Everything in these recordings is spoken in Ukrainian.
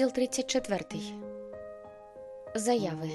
Розділ 34. Заяви.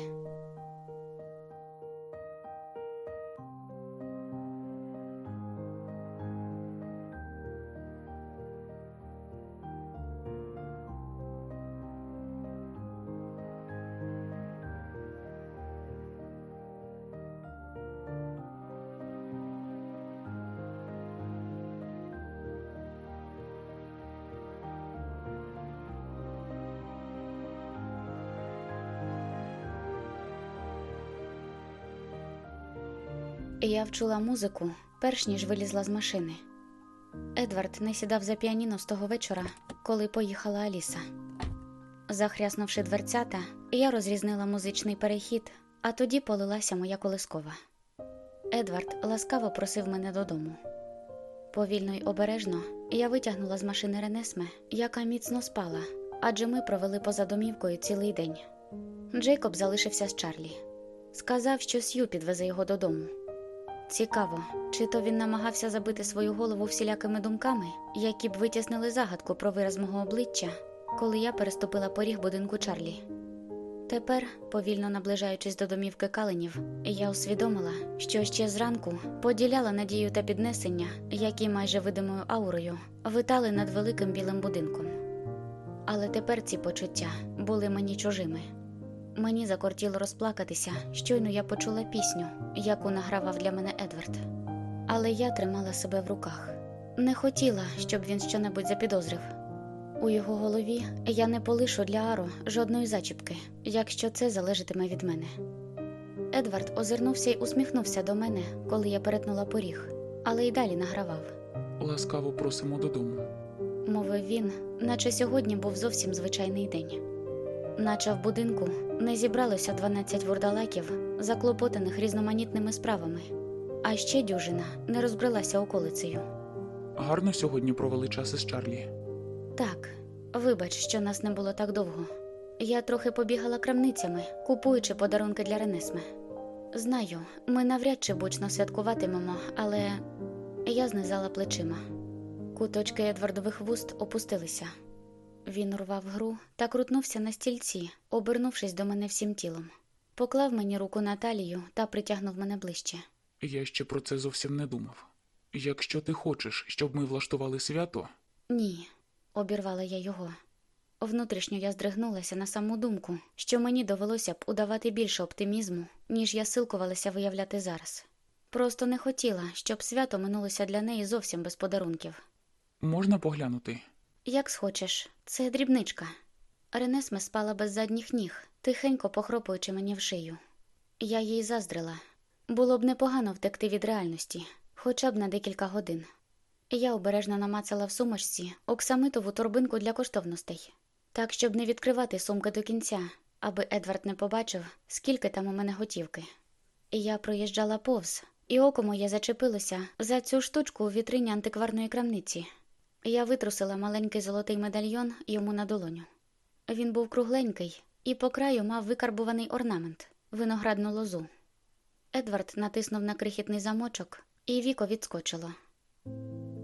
Я вчула музику, перш ніж вилізла з машини. Едвард не сідав за піаніно з того вечора, коли поїхала Аліса. Захряснувши дверцята, я розрізнила музичний перехід, а тоді полилася моя колискова. Едвард ласкаво просив мене додому. Повільно й обережно я витягнула з машини Ренесме, яка міцно спала, адже ми провели поза домівкою цілий день. Джейкоб залишився з Чарлі. Сказав, що Сью підвезе його додому. Цікаво, чи то він намагався забити свою голову всілякими думками, які б витіснили загадку про вираз мого обличчя, коли я переступила поріг будинку Чарлі. Тепер, повільно наближаючись до домівки каленів, я усвідомила, що ще зранку поділяла надію та піднесення, які майже видимою аурою витали над великим білим будинком. Але тепер ці почуття були мені чужими. Мені закортіло розплакатися, щойно я почула пісню, яку награвав для мене Едвард. Але я тримала себе в руках. Не хотіла, щоб він щонебудь запідозрив. У його голові я не полишу для Аро жодної зачіпки, якщо це залежатиме від мене. Едвард озирнувся й усміхнувся до мене, коли я перетнула поріг, але й далі награвав. Ласкаво просимо додому. Мовив він, наче сьогодні був зовсім звичайний день. Наче в будинку не зібралося 12 вурдалаків, заклопотаних різноманітними справами, а ще дюжина не розбралася околицею. Гарно сьогодні провели час із Чарлі. Так, вибач, що нас не було так довго. Я трохи побігала крамницями, купуючи подарунки для Ренесме. Знаю, ми навряд чи бучно святкуватимемо, але я знизала плечима. Куточки Едвардових вуст опустилися. Він урвав гру та крутнувся на стільці, обернувшись до мене всім тілом. Поклав мені руку на талію та притягнув мене ближче. Я ще про це зовсім не думав. Якщо ти хочеш, щоб ми влаштували свято, Ні, обірвала я його. Внутрішньо я здригнулася на саму думку, що мені довелося б удавати більше оптимізму, ніж я силкувалася виявляти зараз. Просто не хотіла, щоб свято минулося для неї зовсім без подарунків. можна поглянути? Як схочеш, це дрібничка. Ренесме спала без задніх ніг, тихенько похропуючи мені в шию. Я їй заздрила. Було б непогано втекти від реальності, хоча б на декілька годин. Я обережно намацала в сумочці оксамитову торбинку для коштовностей, так, щоб не відкривати сумки до кінця, аби Едвард не побачив, скільки там у мене готівки. Я проїжджала повз, і око моє зачепилося за цю штучку у вітрині антикварної крамниці. Я витрусила маленький золотий медальйон йому на долоню. Він був кругленький і по краю мав викарбуваний орнамент виноградну лозу. Едвард натиснув на крихітний замочок, і віко відскочило.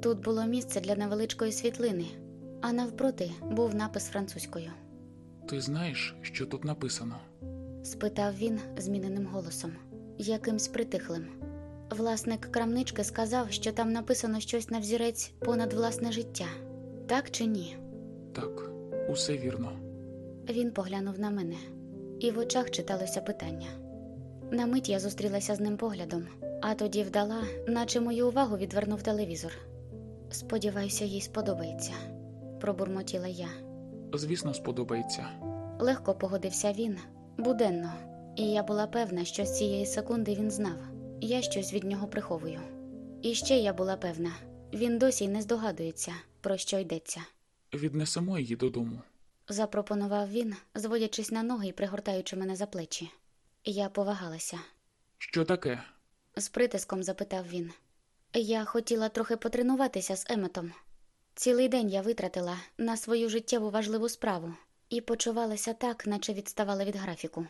Тут було місце для невеличкої світлини, а навпроти був напис французькою. Ти знаєш, що тут написано? спитав він зміненим голосом, якимсь притихлим. Власник крамнички сказав, що там написано щось на взірець понад власне життя. Так чи ні? Так, усе вірно. Він поглянув на мене, і в очах читалося питання. На мить я зустрілася з ним поглядом, а тоді вдала, наче мою увагу відвернув телевізор. Сподіваюся, їй сподобається, пробурмотіла я. Звісно, сподобається. Легко погодився він, буденно, і я була певна, що з цієї секунди він знав, я щось від нього приховую. І ще я була певна, він досі не здогадується, про що йдеться. Віднесемо її додому. запропонував він, зводячись на ноги і пригортаючи мене за плечі. Я повагалася. Що таке? З притиском запитав він. Я хотіла трохи потренуватися з Еметом. Цілий день я витратила на свою життєву важливу справу і почувалася так, наче відставала від графіку.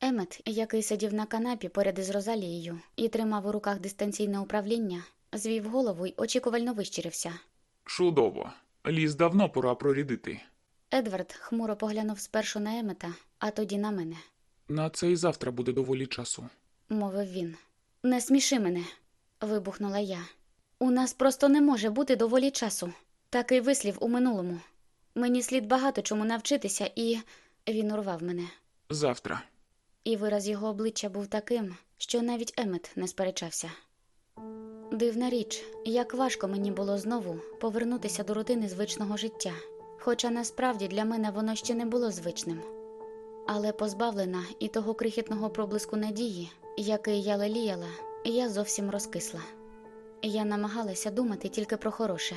Емет, який сидів на канапі поряд із Розалією і тримав у руках дистанційне управління, звів голову й очікувально вищирився. Чудово. Ліс давно пора прорідити. Едвард хмуро поглянув спершу на Емета, а тоді на мене. На це і завтра буде доволі часу. мовив він. Не сміши мене, вибухнула я. У нас просто не може бути доволі часу. Такий вислів у минулому. Мені слід багато чому навчитися, і він урвав мене. Завтра. І вираз його обличчя був таким, що навіть Емет не сперечався. Дивна річ, як важко мені було знову повернутися до рутини звичного життя, хоча насправді для мене воно ще не було звичним. Але позбавлена і того крихітного проблиску надії, який я леліяла, я зовсім розкисла. Я намагалася думати тільки про хороше.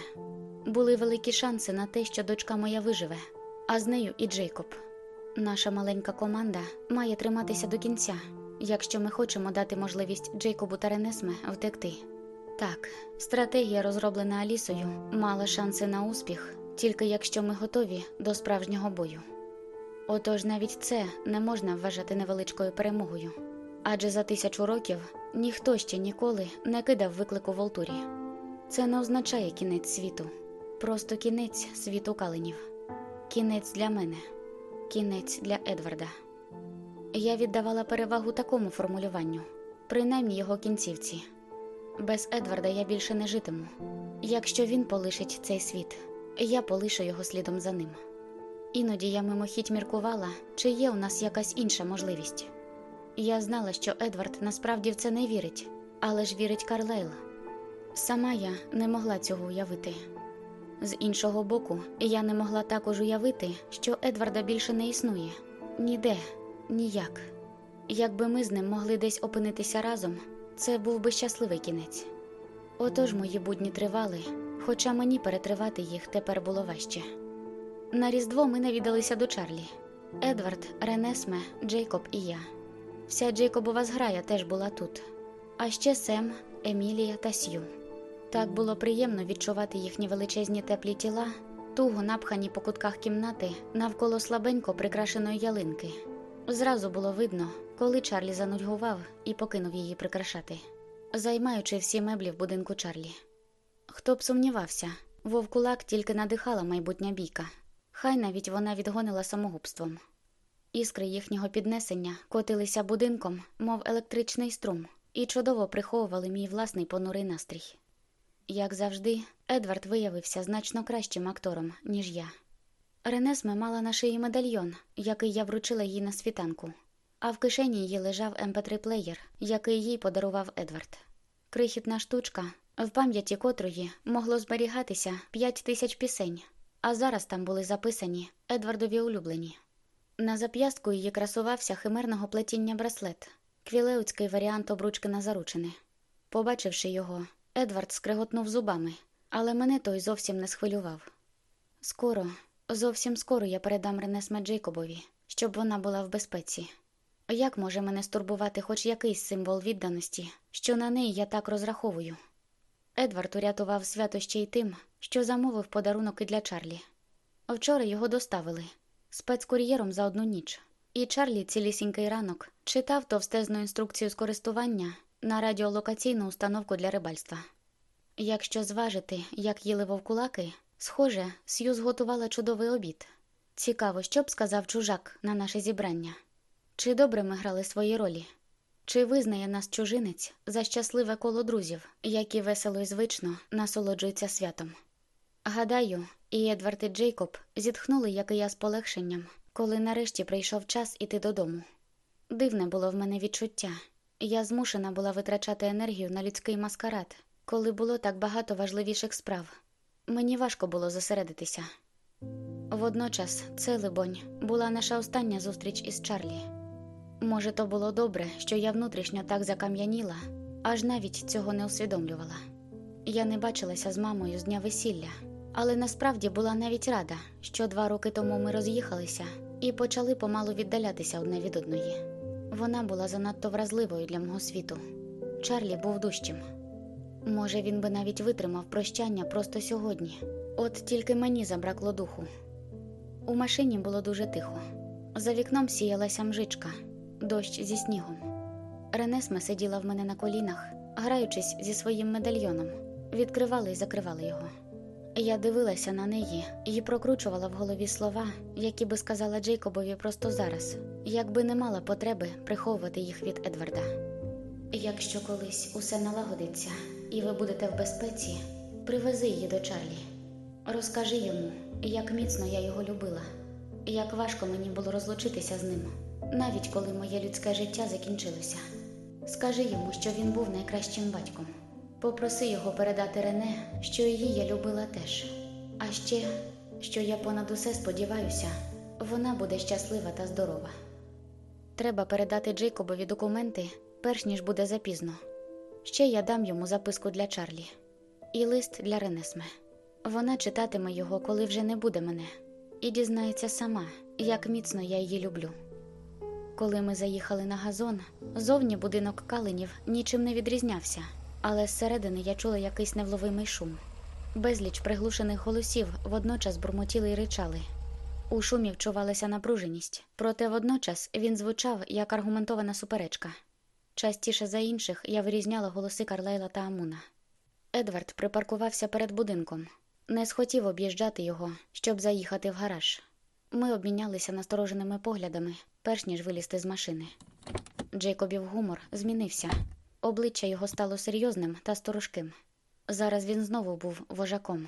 Були великі шанси на те, що дочка моя виживе, а з нею і Джейкоб. Наша маленька команда має триматися до кінця, якщо ми хочемо дати можливість Джейкобу та Ренесме втекти. Так, стратегія, розроблена Алісою, мала шанси на успіх, тільки якщо ми готові до справжнього бою. Отож навіть це не можна вважати невеличкою перемогою, адже за тисячу років ніхто ще ніколи не кидав виклику Волтурі. Це не означає кінець світу, просто кінець світу каленів, кінець для мене, кінець для Едварда. Я віддавала перевагу такому формулюванню, принаймні його кінцівці. Без Едварда я більше не житиму. Якщо він полишить цей світ, я полишу його слідом за ним. Іноді я мимохідь міркувала, чи є у нас якась інша можливість. Я знала, що Едвард насправді в це не вірить, але ж вірить Карлайл. Сама я не могла цього уявити. З іншого боку, я не могла також уявити, що Едварда більше не існує ніде, ніяк. Якби ми з ним могли десь опинитися разом, це був би щасливий кінець. Отож мої будні тривали, хоча мені перетривати їх тепер було важче. На Різдво ми навідалися до Чарлі. Едвард, Ренесме, Джейкоб і я. Вся Джейкобова зграя теж була тут. А ще Сем, Емілія та Сью. Так було приємно відчувати їхні величезні теплі тіла, туго напхані по кутках кімнати навколо слабенько прикрашеної ялинки. Зразу було видно, коли Чарлі занудьгував і покинув її прикрашати, займаючи всі меблі в будинку Чарлі. Хто б сумнівався, вовкулак тільки надихала майбутня бійка, хай навіть вона відгонила самогубством. Іскри їхнього піднесення котилися будинком, мов електричний струм, і чудово приховували мій власний понурий настрій. Як завжди, Едвард виявився значно кращим актором, ніж я. Ренесме мала на шиї медальйон, який я вручила їй на світанку, а в кишені її лежав mp3 плеєр, який їй подарував Едвард. Крихітна штучка, в пам'яті котрої могло зберігатися п'ять тисяч пісень, а зараз там були записані Едвардові улюблені. На зап'ястку її красувався химерного плетіння браслет, квілеуцький варіант обручки на заручини. Побачивши його, Едвард скриготнув зубами, але мене той зовсім не схвилював. Скоро, зовсім скоро я передам Ренесме Джейкобові, щоб вона була в безпеці. Як може мене стурбувати хоч якийсь символ відданості, що на неї я так розраховую? Едвард урятував свято ще й тим, що замовив подарунок і для Чарлі. Вчора його доставили спецкур'єром за одну ніч, і Чарлі цілісінький ранок читав товстезну інструкцію з користування на радіолокаційну установку для рибальства. Якщо зважити, як їли вовкулаки, схоже, Сью зготувала чудовий обід. Цікаво, що б сказав чужак на наше зібрання. Чи добре ми грали свої ролі? Чи визнає нас чужинець за щасливе коло друзів, які весело і звично насолоджуються святом? Гадаю, і Едвард і Джейкоб зітхнули, як і я з полегшенням, коли нарешті прийшов час іти додому. Дивне було в мене відчуття. Я змушена була витрачати енергію на людський маскарад, коли було так багато важливіших справ. Мені важко було зосередитися. Водночас, це, либонь, була наша остання зустріч із Чарлі. Може, то було добре, що я внутрішньо так закам'яніла, аж навіть цього не усвідомлювала. Я не бачилася з мамою з дня весілля, але насправді була навіть рада, що два роки тому ми роз'їхалися і почали помалу віддалятися одне від одної. Вона була занадто вразливою для мого світу. Чарлі був дужчим. Може, він би навіть витримав прощання просто сьогодні. От тільки мені забракло духу. У машині було дуже тихо. За вікном сіялася мжичка, дощ зі снігом. Ренесме сиділа в мене на колінах, граючись зі своїм медальйоном, відкривала і закривала його. Я дивилася на неї і прокручувала в голові слова, які би сказала Джейкобові просто зараз, якби не мала потреби приховувати їх від Едварда. Якщо колись усе налагодиться і ви будете в безпеці, привези її до Чарлі. Розкажи йому, як міцно я його любила, як важко мені було розлучитися з ним, навіть коли моє людське життя закінчилося. Скажи йому, що він був найкращим батьком. Попроси його передати Рене, що її я любила теж. А ще, що я понад усе сподіваюся, вона буде щаслива та здорова. Треба передати Джейкобові документи, перш ніж буде запізно. Ще я дам йому записку для Чарлі і лист для Ренесме. Вона читатиме його, коли вже не буде мене, і дізнається сама, як міцно я її люблю. Коли ми заїхали на газон, зовні будинок каленів нічим не відрізнявся, але зсередини я чула якийсь невловимий шум. Безліч приглушених голосів водночас бурмотіли й ричали. У шумі вчувалася напруженість, проте водночас він звучав як аргументована суперечка. Частіше за інших я вирізняла голоси Карлайла та Амуна. Едвард припаркувався перед будинком, не схотів об'їжджати його, щоб заїхати в гараж. Ми обмінялися настороженими поглядами, перш ніж вилізти з машини. Джейкобів гумор змінився. Обличчя його стало серйозним та сторожким. Зараз він знову був вожаком.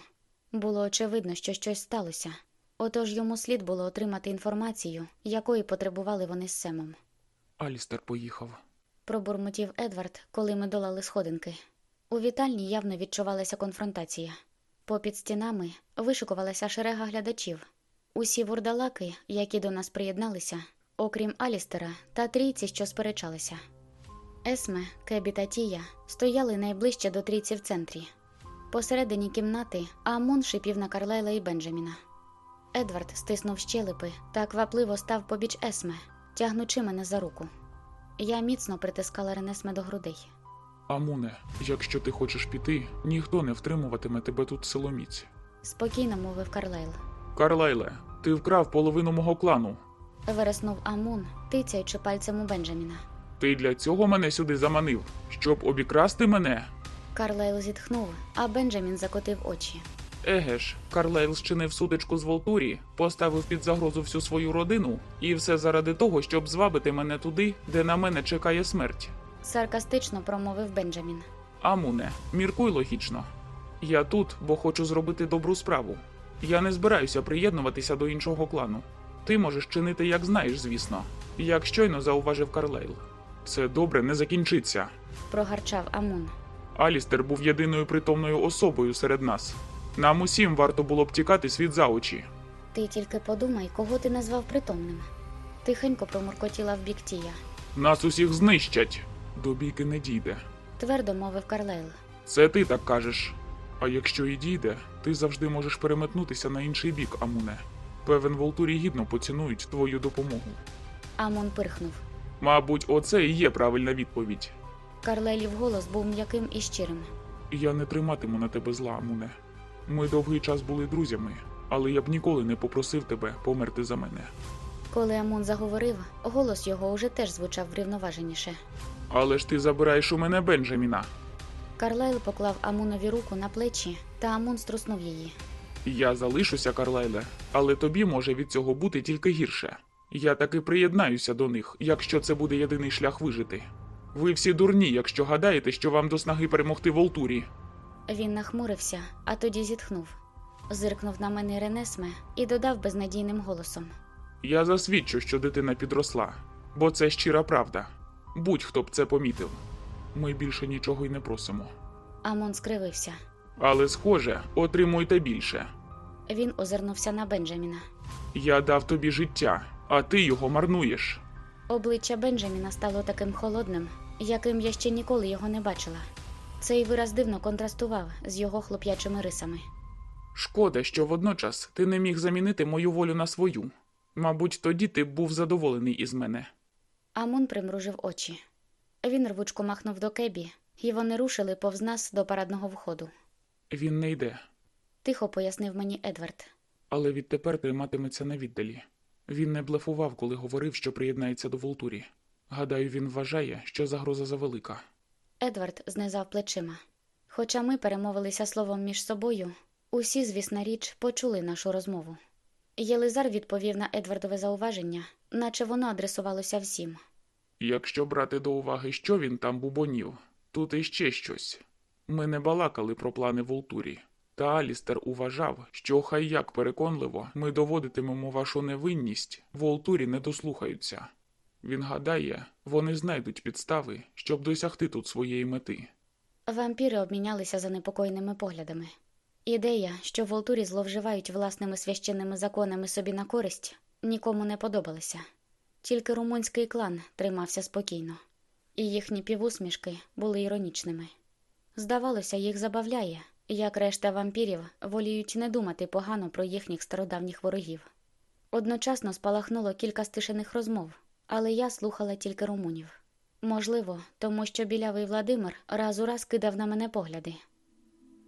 Було очевидно, що щось сталося, отож йому слід було отримати інформацію, якої потребували вони з Семом. Алістер поїхав. Пробурмотів Едвард, коли ми долали сходинки. У вітальні явно відчувалася конфронтація. Попід стінами вишикувалася шерега глядачів. Усі вурдалаки, які до нас приєдналися, окрім Алістера та трійці, що сперечалися. Есме, Кебі та Тія стояли найближче до трійці в центрі. Посередині кімнати Амун шипів на Карлайла і Бенджаміна. Едвард стиснув щелепи та квапливо став побіч Есме, тягнучи мене за руку. Я міцно притискала Ренесме до грудей. Амуне, якщо ти хочеш піти, ніхто не втримуватиме тебе тут силоміць. Спокійно мовив Карлайл. Карлайле, ти вкрав половину мого клану. Вереснув Амун, тицяючи пальцем у Бенджаміна. Ти для цього мене сюди заманив, щоб обікрасти мене? Карлайл зітхнув, а Бенджамін закотив очі. Еге ж, Карлайл зчинив сутичку з Волтурі, поставив під загрозу всю свою родину, і все заради того, щоб звабити мене туди, де на мене чекає смерть. Саркастично промовив Бенджамін. Амуне, міркуй логічно. Я тут, бо хочу зробити добру справу. Я не збираюся приєднуватися до іншого клану. Ти можеш чинити, як знаєш, звісно, як щойно зауважив Карлейл. Це добре не закінчиться. Прогарчав Амун. Алістер був єдиною притомною особою серед нас. Нам усім варто було б тікати світ за очі. Ти тільки подумай, кого ти назвав притомним. Тихенько промуркотіла в бік Тія. Нас усіх знищать. До бійки не дійде. Твердо мовив Карлайл. Це ти так кажеш. А якщо і дійде, ти завжди можеш переметнутися на інший бік, Амуне. Певен Волтурі гідно поцінують твою допомогу. Амун пирхнув. Мабуть, оце і є правильна відповідь. Карлелів голос був м'яким і щирим. Я не триматиму на тебе зла, Амуне. Ми довгий час були друзями, але я б ніколи не попросив тебе померти за мене. Коли Амун заговорив, голос його уже теж звучав врівноваженіше. Але ж ти забираєш у мене Бенджаміна. Карлайл поклав Амунові руку на плечі, та Амун струснув її. Я залишуся, Карлайле, але тобі може від цього бути тільки гірше. Я таки приєднаюся до них, якщо це буде єдиний шлях вижити. Ви всі дурні, якщо гадаєте, що вам до снаги перемогти Волтурі. Він нахмурився, а тоді зітхнув. Зиркнув на мене Ренесме і додав безнадійним голосом. Я засвідчу, що дитина підросла, бо це щира правда. Будь-хто б це помітив. Ми більше нічого й не просимо. Амон скривився. Але, схоже, отримуйте більше. Він озирнувся на Бенджаміна. Я дав тобі життя, а ти його марнуєш. Обличчя Бенджаміна стало таким холодним, яким я ще ніколи його не бачила. Цей вираз дивно контрастував з його хлоп'ячими рисами. Шкода, що водночас ти не міг замінити мою волю на свою. Мабуть, тоді ти був задоволений із мене. Амун примружив очі. Він рвучко махнув до кебі, і вони рушили повз нас до парадного входу. Він не йде, Тихо пояснив мені Едвард. але відтепер триматиметься на віддалі. Він не блефував, коли говорив, що приєднається до Волтурі. Гадаю, він вважає, що загроза завелика. Едвард знизав плечима. Хоча ми перемовилися словом між собою, усі, звісна річ, почули нашу розмову. Єлизар відповів на Едвардове зауваження, наче воно адресувалося всім. Якщо брати до уваги, що він там бубонів, тут іще щось. Ми не балакали про плани Волтурі. Та Алістер уважав, що хай як переконливо ми доводитимемо вашу невинність, Волтурі не дослухаються. Він гадає, вони знайдуть підстави, щоб досягти тут своєї мети. Вампіри обмінялися занепокоєними поглядами. Ідея, що волтурі зловживають власними священними законами собі на користь, нікому не подобалася. Тільки румунський клан тримався спокійно, і їхні півусмішки були іронічними. Здавалося, їх забавляє, як решта вампірів воліють не думати погано про їхніх стародавніх ворогів. Одночасно спалахнуло кілька стишених розмов, але я слухала тільки румунів. Можливо, тому що білявий Владимир раз у раз кидав на мене погляди.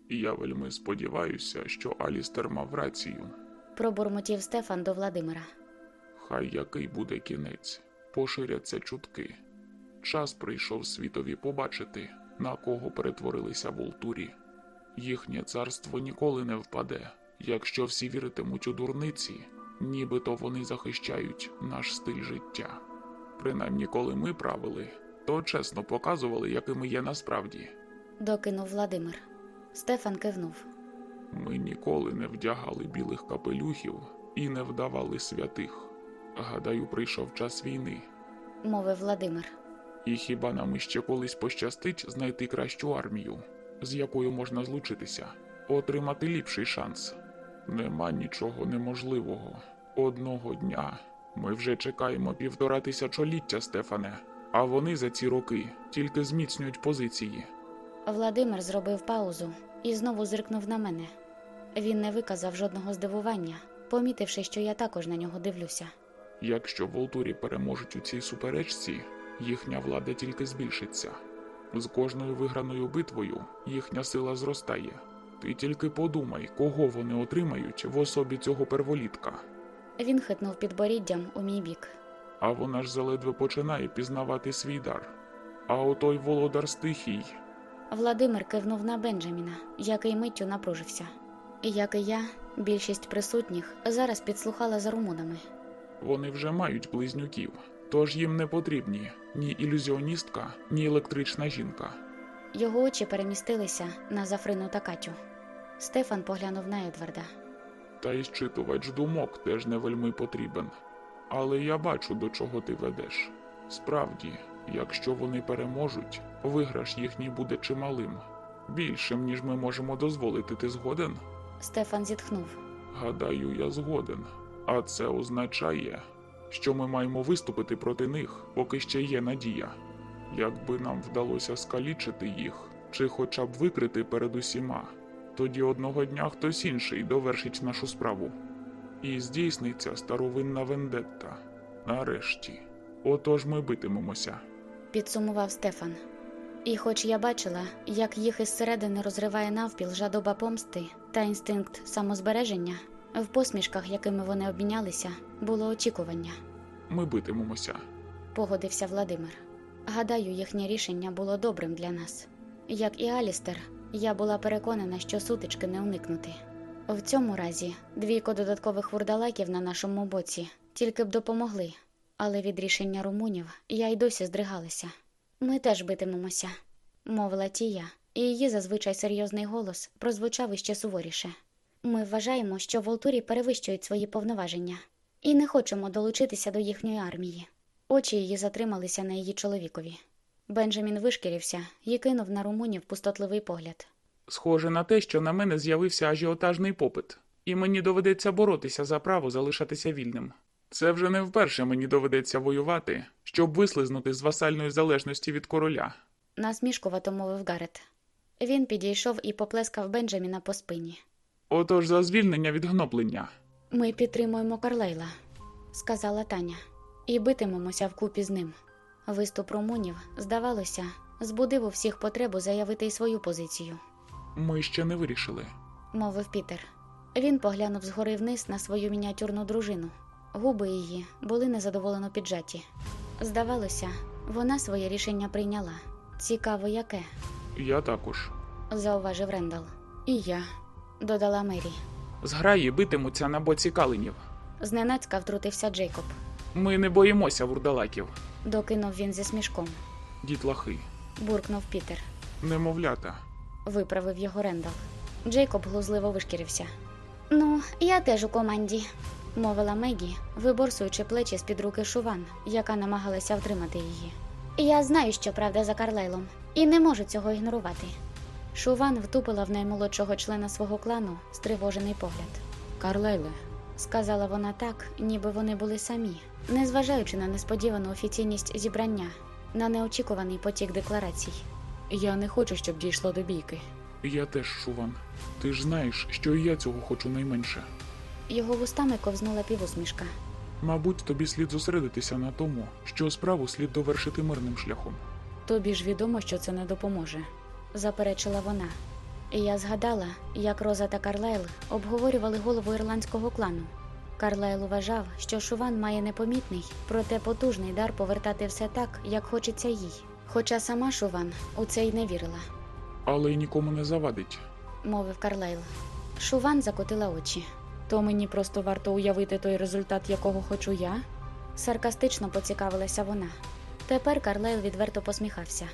Я вельми сподіваюся, що Алістер мав рацію. Пробурмотів Стефан до Владимира. Хай який буде кінець, поширяться чутки. Час прийшов світові побачити, на кого перетворилися Волтурі. Їхнє царство ніколи не впаде, якщо всі віритимуть у дурниці, нібито вони захищають наш стиль життя. Принаймні, коли ми правили, то чесно показували, якими є насправді. Докинув Владимир. Стефан кивнув. Ми ніколи не вдягали білих капелюхів і не вдавали святих. Гадаю, прийшов час війни. Мовив Владимир. І хіба нам іще колись пощастить знайти кращу армію, з якою можна злучитися, отримати ліпший шанс? Нема нічого неможливого. Одного дня ми вже чекаємо півтора тисячоліття, Стефане, а вони за ці роки тільки зміцнюють позиції. Владимир зробив паузу і знову зиркнув на мене. Він не виказав жодного здивування, помітивши, що я також на нього дивлюся. Якщо Волтурі переможуть у цій суперечці, їхня влада тільки збільшиться. З кожною виграною битвою їхня сила зростає. Ти тільки подумай, кого вони отримають в особі цього перволітка. Він хитнув підборіддям у мій бік. А вона ж заледве починає пізнавати свій дар. А отой володар стихій. Владимир кивнув на Бенджаміна, який миттю напружився. Як і я, більшість присутніх зараз підслухала за румунами. Вони вже мають близнюків, тож їм не потрібні ні ілюзіоністка, ні електрична жінка. Його очі перемістилися на Зафрину та Катю. Стефан поглянув на Едварда. Та й щитувач думок теж не вельми потрібен. Але я бачу, до чого ти ведеш. Справді, якщо вони переможуть, виграш їхній буде чималим, більшим, ніж ми можемо дозволити. Ти згоден? Стефан зітхнув. Гадаю, я згоден. А це означає, що ми маємо виступити проти них, поки ще є надія. Якби нам вдалося скалічити їх, чи хоча б викрити перед усіма, тоді одного дня хтось інший довершить нашу справу. І здійсниться старовинна вендетта. Нарешті. Отож ми битимемося. Підсумував Стефан. І хоч я бачила, як їх із середини розриває навпіл жадоба помсти та інстинкт самозбереження, в посмішках, якими вони обмінялися, було очікування, Ми битимемося. погодився Владимир. Гадаю, їхнє рішення було добрим для нас. Як і Алістер, я була переконана, що сутички не уникнути. В цьому разі двійко додаткових вурдалаків на нашому боці тільки б допомогли, але від рішення румунів я й досі здригалася. Ми теж битимемося, мовила Тія, і її зазвичай серйозний голос прозвучав іще суворіше. Ми вважаємо, що Волтурі перевищують свої повноваження і не хочемо долучитися до їхньої армії. Очі її затрималися на її чоловікові. Бенджамін вишкірився і кинув на румунів пустотливий погляд. Схоже на те, що на мене з'явився ажіотажний попит, і мені доведеться боротися за право залишатися вільним. Це вже не вперше мені доведеться воювати, щоб вислизнути з васальної залежності від короля. Насмішкувато мовив Гарет. Він підійшов і поплескав Бенджаміна по спині. Отож за звільнення від гноблення. Ми підтримуємо Карлейла, сказала Таня, і битимемося вкупі з ним. Виступ румунів, здавалося, збудив у всіх потребу заявити й свою позицію, Ми ще не вирішили. мовив Пітер. Він поглянув згори вниз на свою мініатюрну дружину. Губи її були незадоволено піджаті. Здавалося, вона своє рішення прийняла. Цікаво, яке, Я також. зауважив Рендал. І я, додала Мері. Зграї битимуться на боці калинів. Зненацька втрутився Джейкоб. Ми не боїмося вурдалаків. Докинув він зі смішком. Дітлахи. Буркнув Пітер. Немовлята. Виправив його Рендал. Джейкоб глузливо вишкірився. Ну, я теж у команді, мовила Мегі, виборсуючи плечі з-під руки Шуван, яка намагалася втримати її. Я знаю, що правда за Карлайлом, і не можу цього ігнорувати. Шуван втупила в наймолодшого члена свого клану стривожений погляд. Карлайле, сказала вона так, ніби вони були самі, незважаючи на несподівану офіційність зібрання, на неочікуваний потік декларацій. Я не хочу, щоб дійшло до бійки. Я теж, Шуван. Ти ж знаєш, що і я цього хочу найменше. Його вустами ковзнула півусмішка. Мабуть, тобі слід зосередитися на тому, що справу слід довершити мирним шляхом. Тобі ж відомо, що це не допоможе, заперечила вона. І я згадала, як Роза та Карлайл обговорювали голову ірландського клану. Карлайл вважав, що Шуван має непомітний, проте потужний дар повертати все так, як хочеться їй. Хоча сама Шуван у це й не вірила, Але й нікому не завадить. мовив Карлайл. Шуван закотила очі. То мені просто варто уявити той результат, якого хочу я? Саркастично поцікавилася вона. Тепер Карлайл відверто посміхався.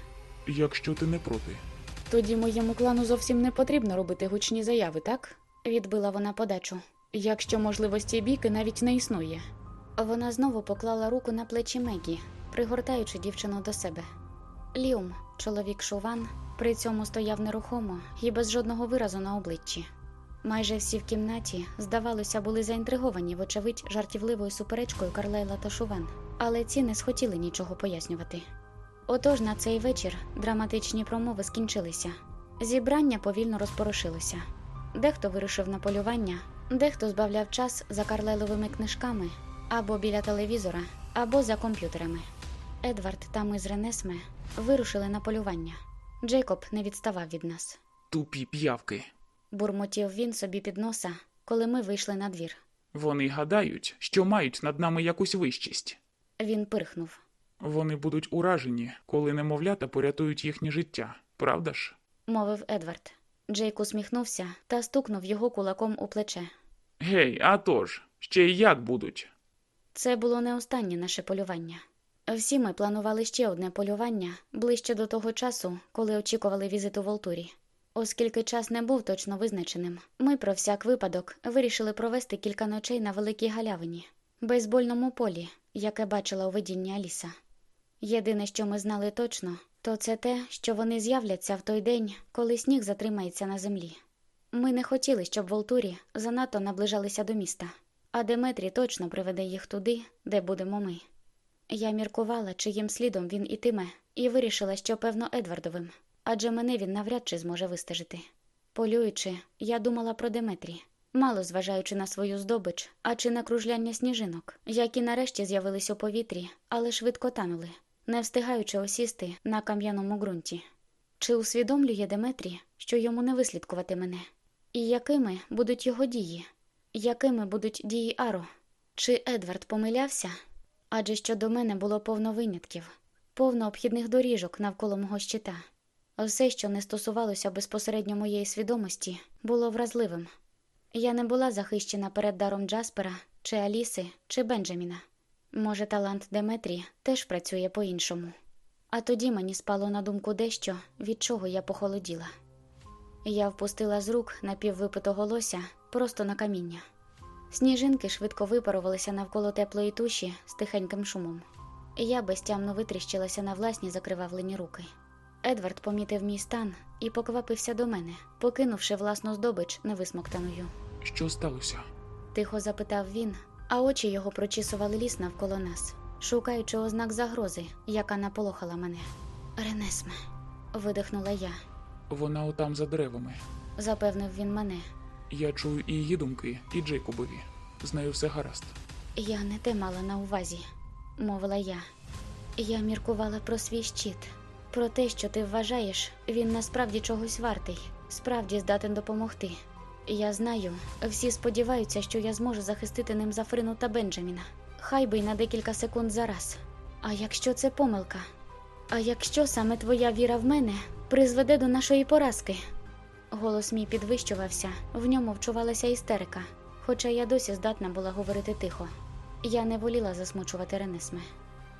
Якщо ти не проти. Тоді моєму клану зовсім не потрібно робити гучні заяви, так? відбила вона подачу. Якщо можливості бійки навіть не існує. Вона знову поклала руку на плечі Мегі, пригортаючи дівчину до себе. Ліум, чоловік Шуван, при цьому стояв нерухомо і без жодного виразу на обличчі. Майже всі в кімнаті, здавалося, були заінтриговані, вочевидь, жартівливою суперечкою Карлайла та Шуван, але ці не схотіли нічого пояснювати. Отож на цей вечір драматичні промови скінчилися. Зібрання повільно розпорошилося. Дехто вирушив на полювання, дехто збавляв час за карлайловими книжками або біля телевізора, або за комп'ютерами. Едвард та ми з Ренесме вирушили на полювання. Джейкоб не відставав від нас. Тупі п'явки. Бурмотів він собі під носа, коли ми вийшли на двір. Вони гадають, що мають над нами якусь вищість. Він пирхнув. Вони будуть уражені, коли немовлята порятують їхнє життя, правда ж? мовив Едвард. Джейк усміхнувся та стукнув його кулаком у плече. Гей, а тож, ще й як будуть? Це було не останнє наше полювання. Всі ми планували ще одне полювання ближче до того часу, коли очікували візиту Волтурі. Оскільки час не був точно визначеним, ми про всяк випадок вирішили провести кілька ночей на великій галявині, бейсбольному полі, яке бачила у видінні Аліса. Єдине, що ми знали точно, то це те, що вони з'являться в той день, коли сніг затримається на землі. Ми не хотіли, щоб Волтурі занадто наближалися до міста, а Деметрі точно приведе їх туди, де будемо ми. Я міркувала, чиїм слідом він ітиме, і вирішила, що певно Едвардовим, адже мене він навряд чи зможе вистежити. Полюючи, я думала про Деметрі, мало зважаючи на свою здобич, а чи на кружляння сніжинок, які нарешті з'явились у повітрі, але швидко танули, не встигаючи осісти на кам'яному ґрунті. Чи усвідомлює Деметрі, що йому не вислідкувати мене? І якими будуть його дії? Якими будуть дії Аро? Чи Едвард помилявся? Адже щодо мене було повно винятків, повно обхідних доріжок навколо мого щита. Все, що не стосувалося безпосередньо моєї свідомості, було вразливим. Я не була захищена перед даром Джаспера, чи Аліси, чи Бенджаміна. Може, талант Деметрі теж працює по-іншому. А тоді мені спало на думку дещо, від чого я похолоділа. Я впустила з рук напіввипитого лося просто на каміння. Сніжинки швидко випарувалися навколо теплої туші з тихеньким шумом. Я безтямно витріщилася на власні закривавлені руки. Едвард помітив мій стан і поквапився до мене, покинувши власну здобич невисмоктаною. Що сталося? Тихо запитав він, а очі його прочісували ліс навколо нас, шукаючи ознак загрози, яка наполохала мене. Ренесме, видихнула я, Вона отам за деревами. запевнив він мене. Я чую і її думки, і Джейкобові. З нею все гаразд. Я не те мала на увазі, мовила я. Я міркувала про свій щит, про те, що ти вважаєш, він насправді чогось вартий, справді здатен допомогти. Я знаю, всі сподіваються, що я зможу захистити ним Зафрину та Бенджаміна. Хай би й на декілька секунд зараз. А якщо це помилка? А якщо саме твоя віра в мене призведе до нашої поразки? Голос мій підвищувався, в ньому вчувалася істерика, хоча я досі здатна була говорити тихо. Я не воліла засмучувати Ренесме.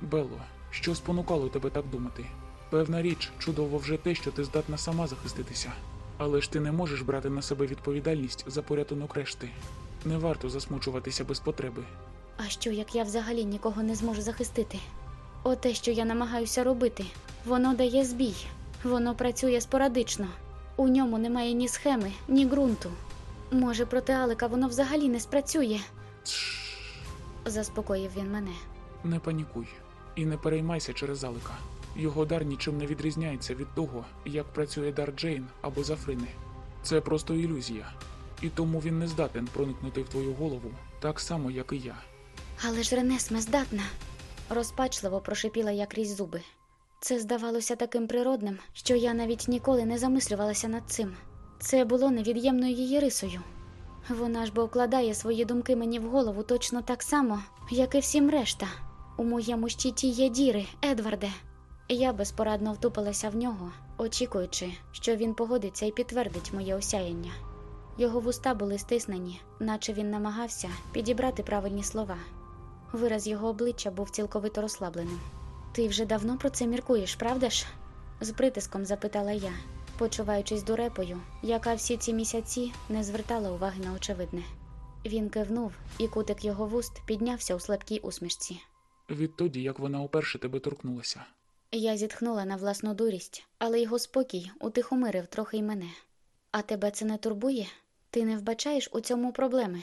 Белло, що спонукало тебе так думати? Певна річ, чудово вже те, що ти здатна сама захиститися. Але ж ти не можеш брати на себе відповідальність за порятунок решти. Не варто засмучуватися без потреби. А що як я взагалі нікого не зможу захистити? Оте, що я намагаюся робити, воно дає збій, воно працює спорадично. У ньому немає ні схеми, ні ґрунту. Може, проти Алика воно взагалі не спрацює, Тш, заспокоїв він мене. не панікуй і не переймайся через Алика. Його дар нічим не відрізняється від того, як працює дар Джейн або Зафрини. Це просто ілюзія, і тому він не здатен проникнути в твою голову так само, як і я. Але ж Ренесме здатна. Розпачливо прошипіла я крізь зуби. Це здавалося таким природним, що я навіть ніколи не замислювалася над цим. Це було невід'ємною її рисою. Вона ж бо вкладає свої думки мені в голову точно так само, як і всім решта. У моєму щиті є діри, Едварде. Я безпорадно втупилася в нього, очікуючи, що він погодиться і підтвердить моє осяяння. Його вуста були стиснені, наче він намагався підібрати правильні слова. Вираз його обличчя був цілковито розслабленим. Ти вже давно про це міркуєш, правда ж? з притиском запитала я, почуваючись дурепою, яка всі ці місяці не звертала уваги на очевидне. Він кивнув, і кутик його вуст піднявся у слабкій усмішці. Відтоді, як вона уперше тебе торкнулася. Я зітхнула на власну дурість, але його спокій утихомирив трохи й мене. А тебе це не турбує? Ти не вбачаєш у цьому проблеми?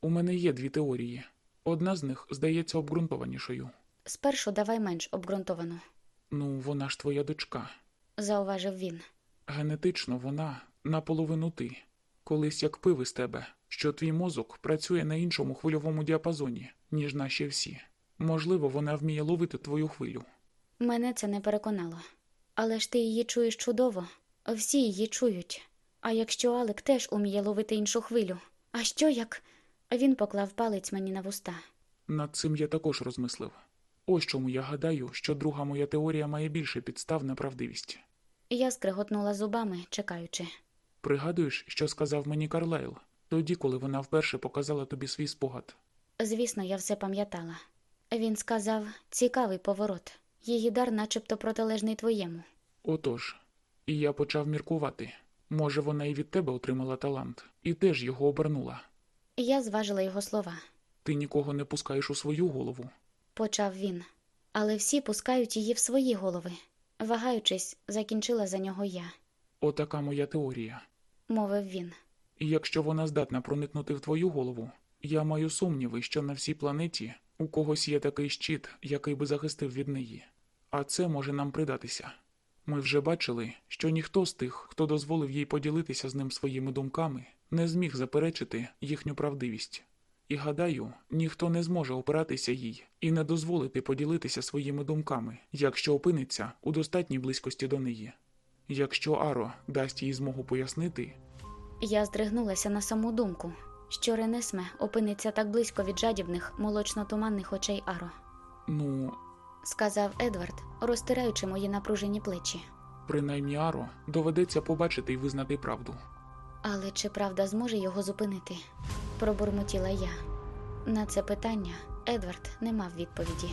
У мене є дві теорії. Одна з них здається обґрунтованішою. Спершу давай менш обґрунтовану, Ну, вона ж твоя дочка. зауважив він. Генетично вона наполовину ти. Колись як пив із тебе, що твій мозок працює на іншому хвильовому діапазоні, ніж наші всі. Можливо, вона вміє ловити твою хвилю. Мене це не переконало. Але ж ти її чуєш чудово, всі її чують. А якщо Алек теж уміє ловити іншу хвилю, а що як? Він поклав палець мені на вуста. Над цим я також розмислив. Ось чому я гадаю, що друга моя теорія має більше підстав на правдивість. Я скриготнула зубами, чекаючи. Пригадуєш, що сказав мені Карлайл, тоді, коли вона вперше показала тобі свій спогад. Звісно, я все пам'ятала. Він сказав цікавий поворот. Її дар, начебто, протилежний твоєму. Отож, і я почав міркувати. Може, вона і від тебе отримала талант, і теж його обернула. Я зважила його слова. Ти нікого не пускаєш у свою голову. Почав він. Але всі пускають її в свої голови. Вагаючись, закінчила за нього я, Отака моя теорія. мовив він. І якщо вона здатна проникнути в твою голову, я маю сумніви, що на всій планеті у когось є такий щит, який би захистив від неї. А це може нам придатися. Ми вже бачили, що ніхто з тих, хто дозволив їй поділитися з ним своїми думками, не зміг заперечити їхню правдивість. І гадаю, ніхто не зможе опиратися їй і не дозволити поділитися своїми думками, якщо опиниться у достатній близькості до неї. Якщо Аро дасть їй змогу пояснити, Я здригнулася на саму думку, що Ренесме опиниться так близько від жадібних молочно-туманних очей Аро, ну, сказав Едвард, розтираючи мої напружені плечі. принаймні Аро доведеться побачити і визнати правду. Але чи правда зможе його зупинити? пробурмотіла я. На це питання Едвард не мав відповіді.